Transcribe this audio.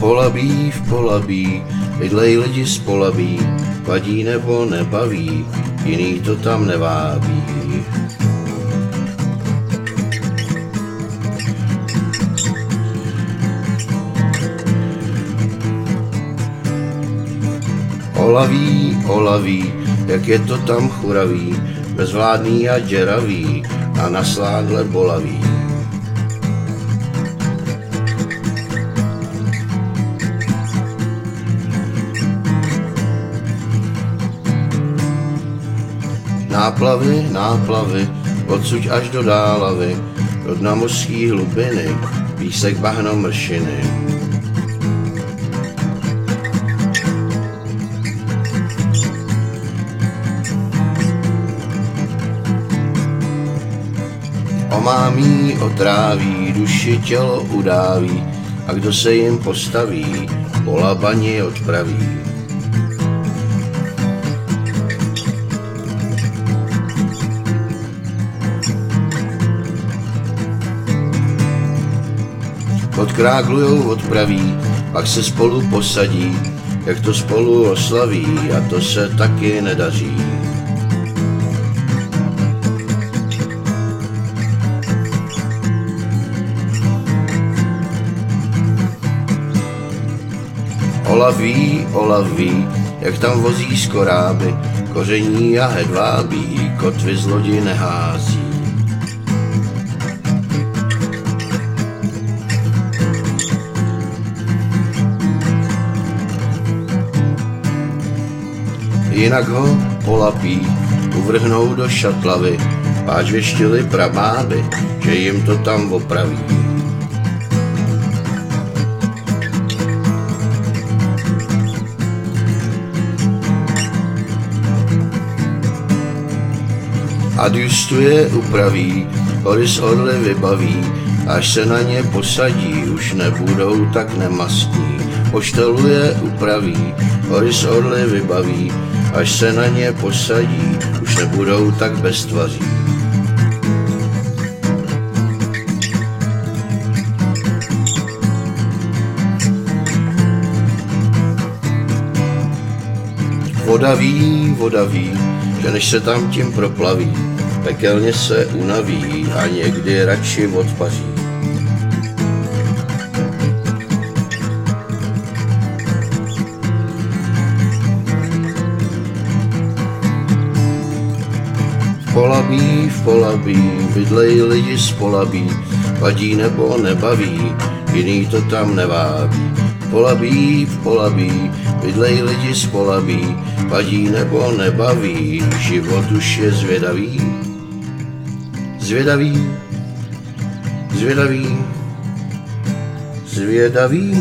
Polabí v polabí, bydlej lidi z polabí, vadí nebo nebaví, jiný to tam nevábí. Olaví, olaví, jak je to tam churavý, bezvládný a děravý a na sládle bolavý. Náplavy, náplavy, odsuť až do dálavy, do dna mořský hlubiny, písek bahno mršiny. Omámí, otráví, duši tělo udáví, a kdo se jim postaví, polabani odpraví. Odkráglujou, odpraví, pak se spolu posadí, jak to spolu oslaví a to se taky nedaří. Olaví, olaví, jak tam vozí skoráby, koření a hedvábí, kotvy z lodi nehází. Jinak ho polapí, uvrhnou do šatlavy, páč věštili pramáby, že jim to tam opraví. Adjustuje, upraví, Boris orly vybaví, až se na ně posadí, už nebudou tak nemastní. Pošteluje, upraví, Boris orly vybaví, až se na ně posadí, už nebudou tak beztvaří. Voda ví, voda ví, že než se tam tím proplaví, pekelně se unaví a někdy radši odpaří. Polabí, v polabí, bydlej lidi z polabí, vadí nebo nebaví, jiný to tam nevábí. Polabí, v polabí, bydlej lidi z polabí, vadí nebo nebaví, život už je zvědavý. Zvědavý, zvědavý, zvědavý.